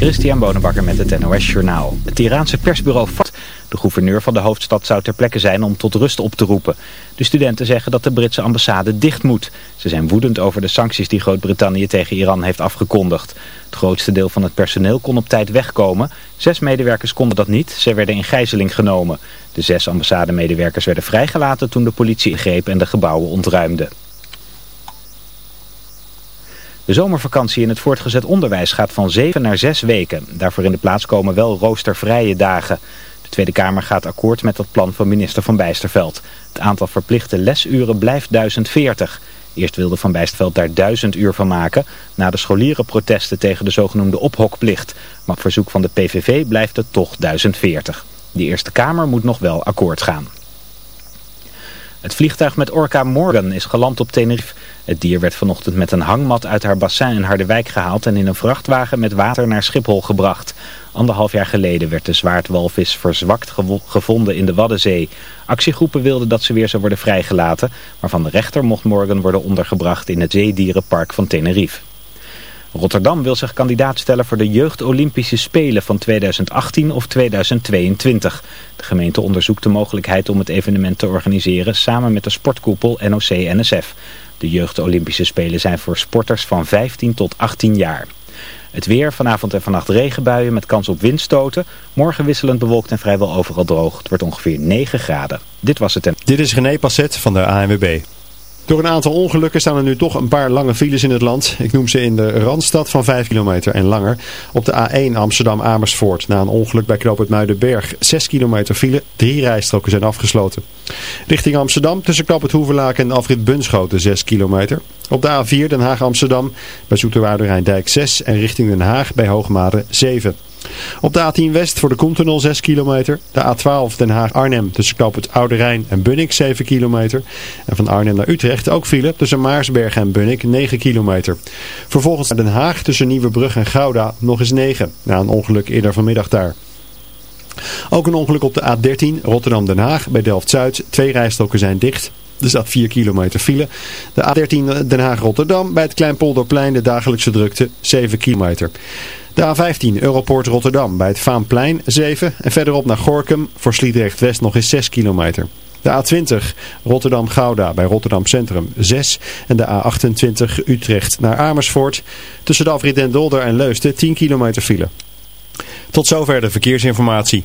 Christian Bonenbakker met het NOS Journaal. Het Iraanse persbureau FAT, de gouverneur van de hoofdstad, zou ter plekke zijn om tot rust op te roepen. De studenten zeggen dat de Britse ambassade dicht moet. Ze zijn woedend over de sancties die Groot-Brittannië tegen Iran heeft afgekondigd. Het grootste deel van het personeel kon op tijd wegkomen. Zes medewerkers konden dat niet, ze werden in gijzeling genomen. De zes ambassademedewerkers werden vrijgelaten toen de politie ingreep en de gebouwen ontruimde. De zomervakantie in het voortgezet onderwijs gaat van zeven naar zes weken. Daarvoor in de plaats komen wel roostervrije dagen. De Tweede Kamer gaat akkoord met dat plan van minister Van Bijsterveld. Het aantal verplichte lesuren blijft 1040. Eerst wilde Van Bijsterveld daar 1000 uur van maken... na de scholierenprotesten tegen de zogenoemde ophokplicht. Maar op verzoek van de PVV blijft het toch 1040. De Eerste Kamer moet nog wel akkoord gaan. Het vliegtuig met Orca Morgan is geland op Tenerife. Het dier werd vanochtend met een hangmat uit haar bassin in Harderwijk gehaald en in een vrachtwagen met water naar Schiphol gebracht. Anderhalf jaar geleden werd de zwaardwalvis verzwakt gevonden in de Waddenzee. Actiegroepen wilden dat ze weer zou worden vrijgelaten, maar van de rechter mocht Morgan worden ondergebracht in het zeedierenpark van Tenerife. Rotterdam wil zich kandidaat stellen voor de Jeugd-Olympische Spelen van 2018 of 2022. De gemeente onderzoekt de mogelijkheid om het evenement te organiseren samen met de sportkoepel NOC-NSF. De Jeugd-Olympische Spelen zijn voor sporters van 15 tot 18 jaar. Het weer, vanavond en vannacht regenbuien met kans op windstoten. Morgen wisselend bewolkt en vrijwel overal droog. Het wordt ongeveer 9 graden. Dit was het. En... Dit is René Passet van de ANWB. Door een aantal ongelukken staan er nu toch een paar lange files in het land. Ik noem ze in de Randstad van 5 kilometer en langer. Op de A1 Amsterdam-Amersfoort na een ongeluk bij knoop Muidenberg. 6 kilometer file, drie rijstroken zijn afgesloten. Richting Amsterdam tussen knop het en Afrit Bunschoten 6 kilometer. Op de A4 Den Haag-Amsterdam bij Zoeterwoude Rijndijk 6 en richting Den Haag bij Hoogmade 7. Op de A10 West voor de Koentunnel 6 kilometer. De A12 Den Haag-Arnhem tussen knoop het Oude Rijn en Bunnik 7 kilometer. En van Arnhem naar Utrecht ook file tussen Maarsberg en Bunnik 9 kilometer. Vervolgens naar Den Haag tussen Nieuwebrug en Gouda nog eens 9. Na een ongeluk eerder vanmiddag daar. Ook een ongeluk op de A13 Rotterdam-Den Haag bij Delft-Zuid. Twee rijstroken zijn dicht. Er staat 4 kilometer file. De A13 Den Haag-Rotterdam bij het Kleinpolderplein de dagelijkse drukte 7 kilometer. De A15 Europoort Rotterdam bij het Vaanplein 7 en verderop naar Gorkum voor Sliedrecht West nog eens 6 kilometer. De A20 Rotterdam-Gouda bij Rotterdam Centrum 6 en de A28 Utrecht naar Amersfoort tussen de afrit Den Dolder en Leusden 10 kilometer file. Tot zover de verkeersinformatie.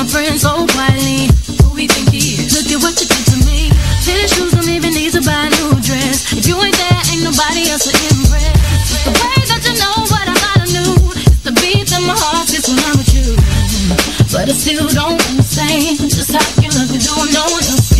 my friends so quietly. Who we think he is? Look at what you did to me. Finish shoes don't even need to buy a new dress. If you ain't there, ain't nobody else to impress. The way that you know what I gotta do. It's the beat in my heart gets when I'm with you. But I still don't understand just how you love me, doing no one else.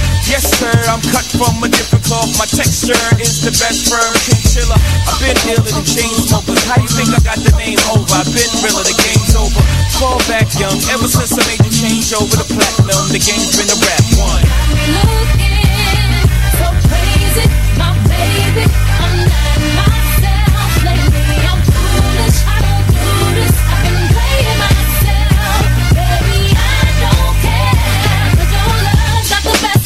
Yes, sir, I'm cut from a different cloth. My texture is the best firm chiller I've been ill in the chain. How you think I got the name over? I've been real, the game's over. Fall back young, ever since I made the change over to platinum. The game's been a rap one. Looking so crazy, my baby.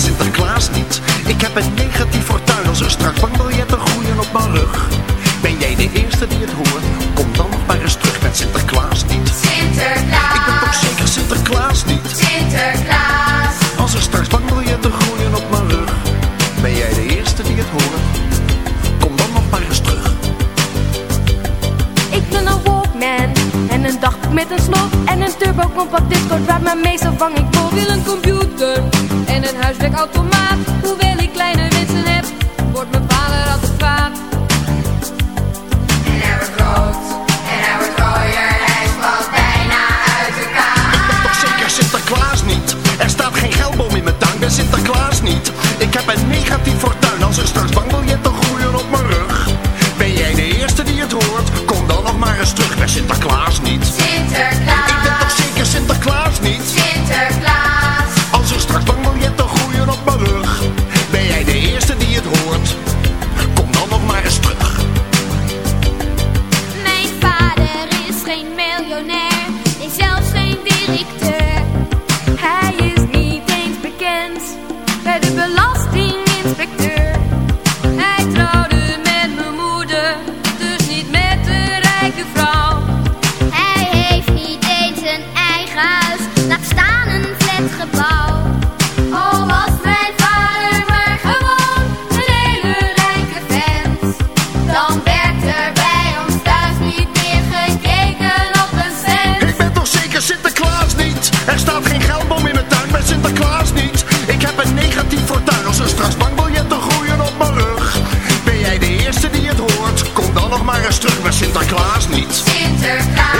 Sinterklaas niet. Ik heb een negatief fortuin als een strak bankbiljet haast niet.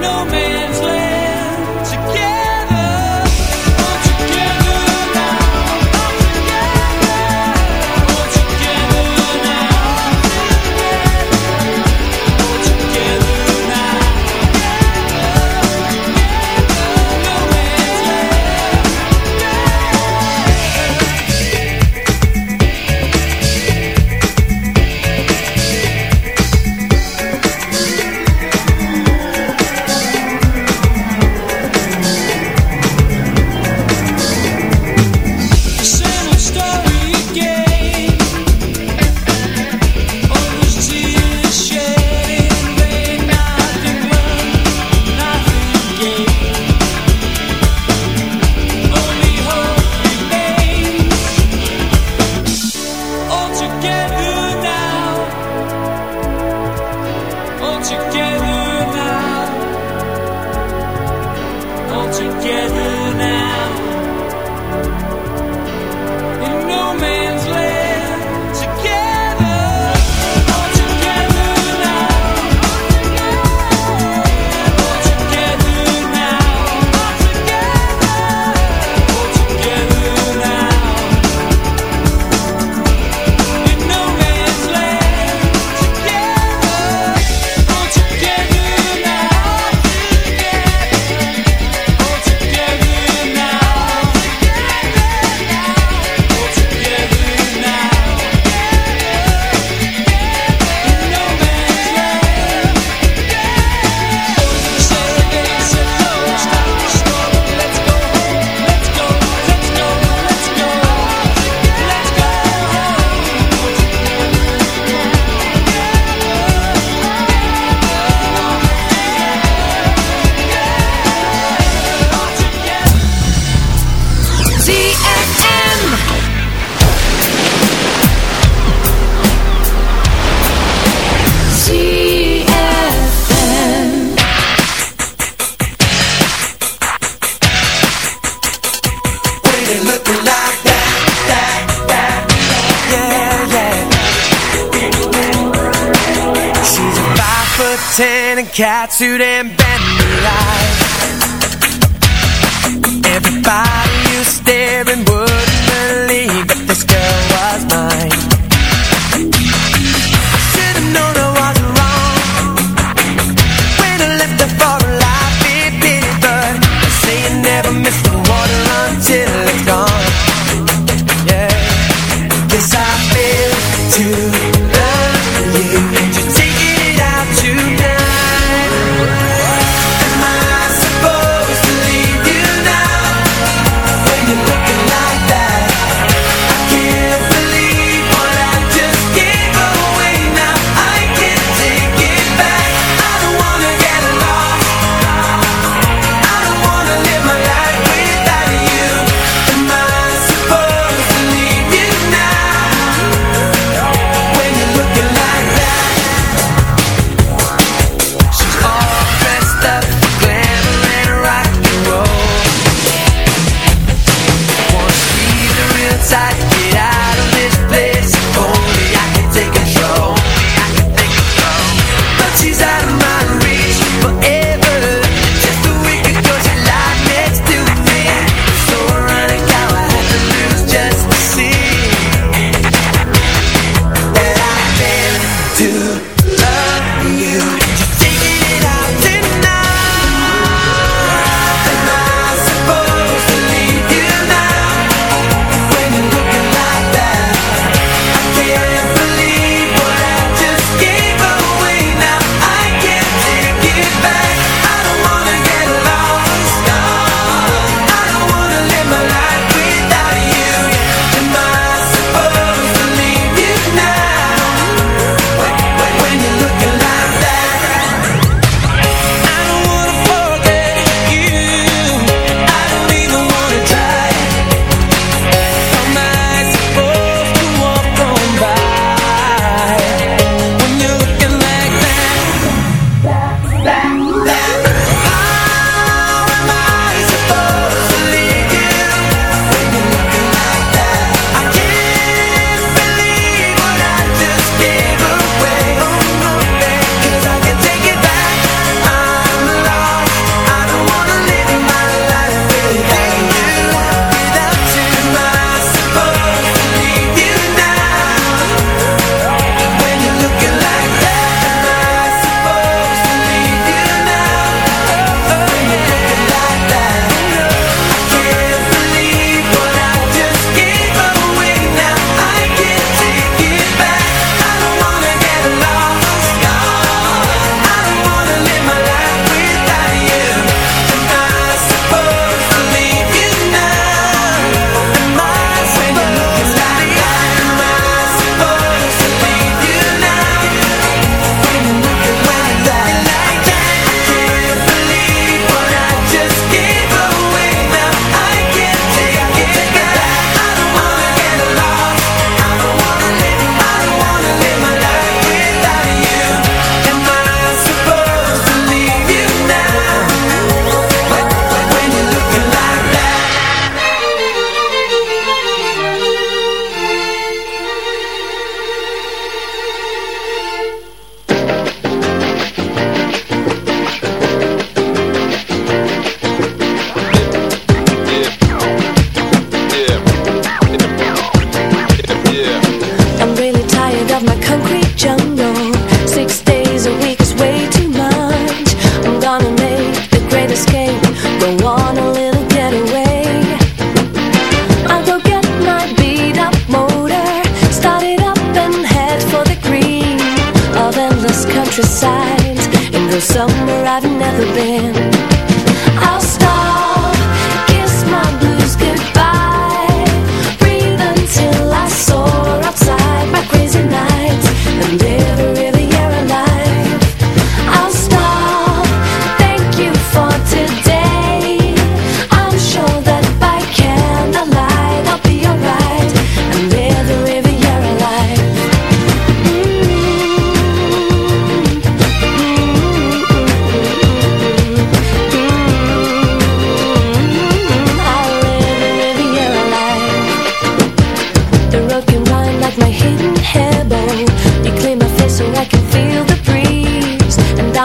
no man's land. cats who didn't.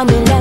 down the line.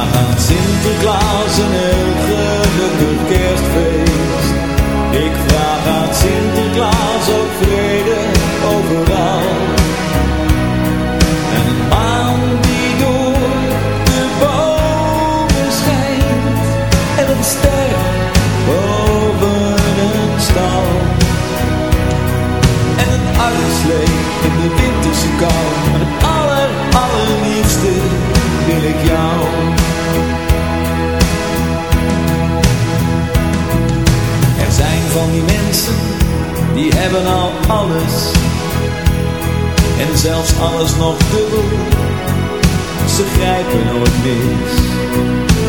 aan Sinterklaas een heel gelukkig kerstfeest. Ik vraag aan Sinterklaas ook vrede mensen, die hebben al alles. En zelfs alles nog dubbel. Ze grijpen nooit mis.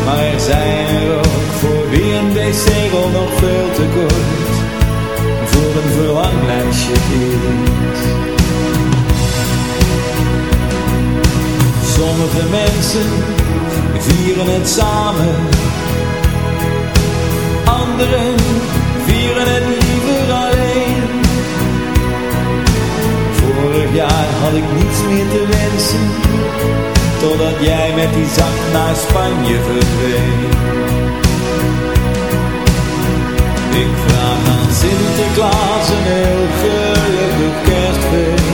Maar er zijn er ook voor wie een wc-rol nog veel te kort. Voor een verlanglijstje is. Sommige mensen vieren het samen. Anderen vieren het Vorig jaar had ik niets meer te wensen. Totdat jij met die zak naar Spanje verdween. Ik vraag aan Sinterklaas een heel gelukkig kerstfeest.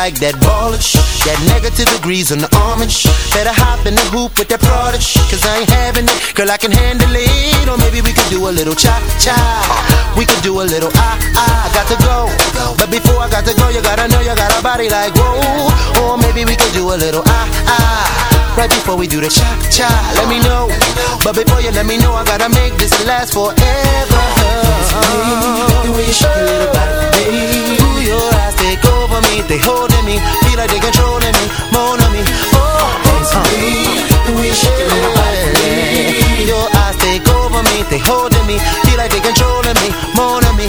Like that ballish, that negative degrees on the orange. Better hop in the hoop with that prodigy. Cause I ain't having it, girl, I can handle it. Or maybe we could do a little cha cha. We could do a little ah ah. Got to go. But before I got to go, you gotta know you got a body like whoa. Or maybe we could do a little ah ah. Right before we do the cha cha, let me know. But before you let me know, I gotta make this last forever. The way you shake your little body, baby. Ooh, your eyes take over me, they holding me, feel like they controlling me, more on me. Oh, dance me, the way you shake your little body, baby. Your eyes take over me, they holding me, feel like they controlling me, more on me.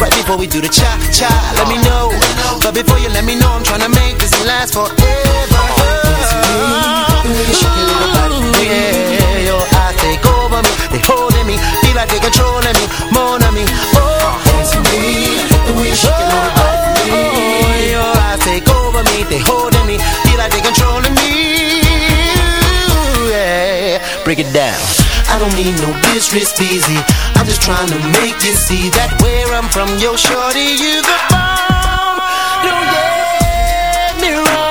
Right before we do the cha cha. Let me know, but before you let me know, I'm trying to make this last forever. Body, yeah. Your eyes take over me, they holding me, feel like they controlling me, more than me. Oh, your. Oh, eyes take over me, they holding me, feel like they controlling me. Yeah, break it down. I don't need no business busy. I'm just trying to make you see that where I'm from, yo, shorty, you the bomb. Don't get me wrong.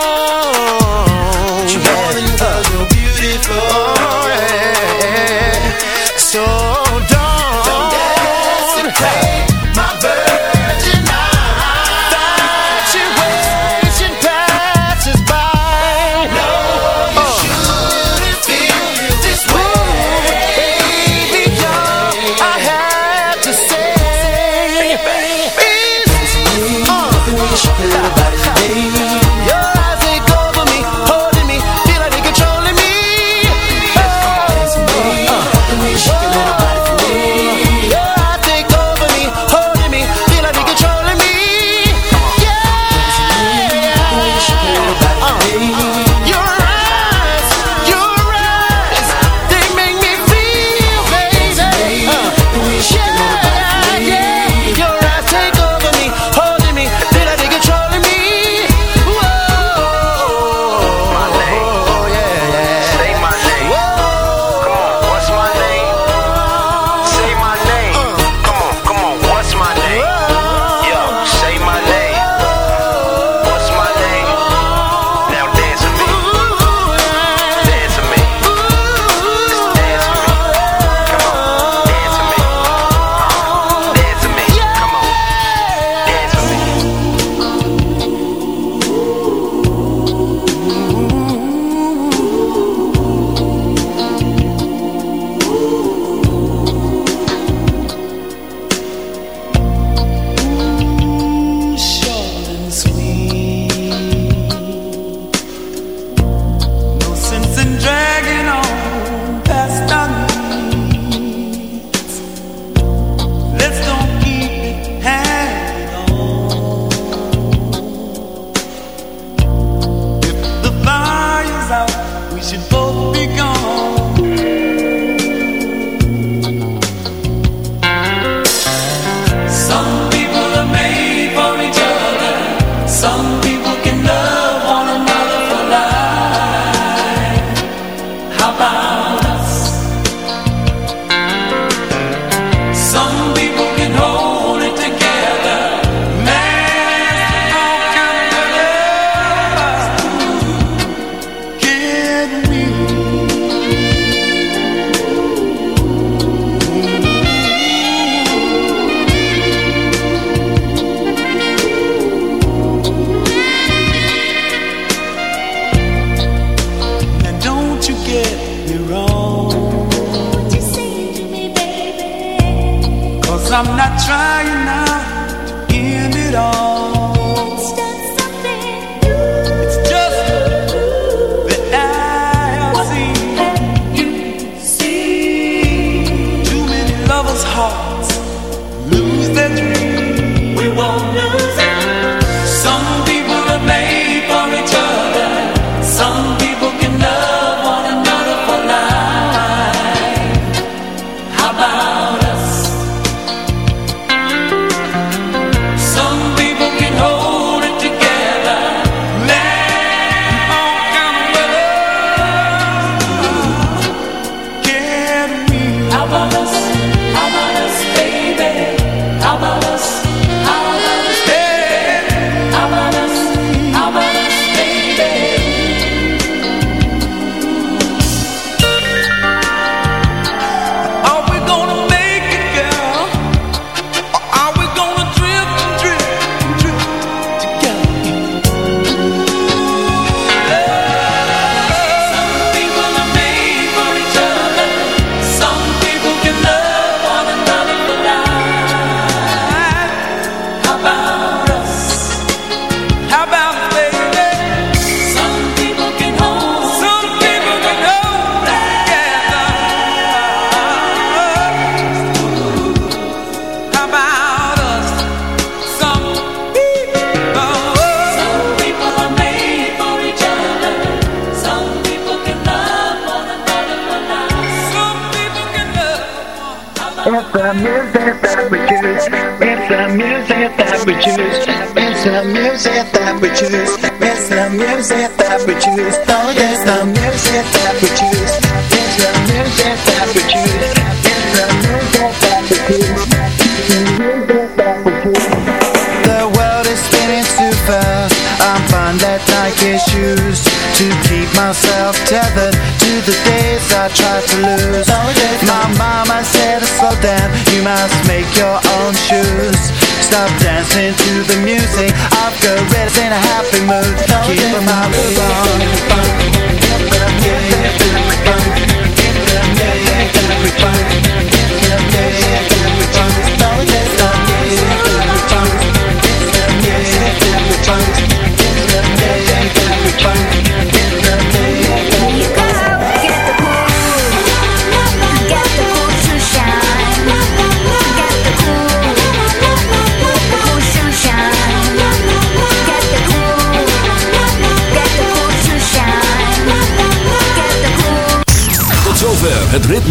switches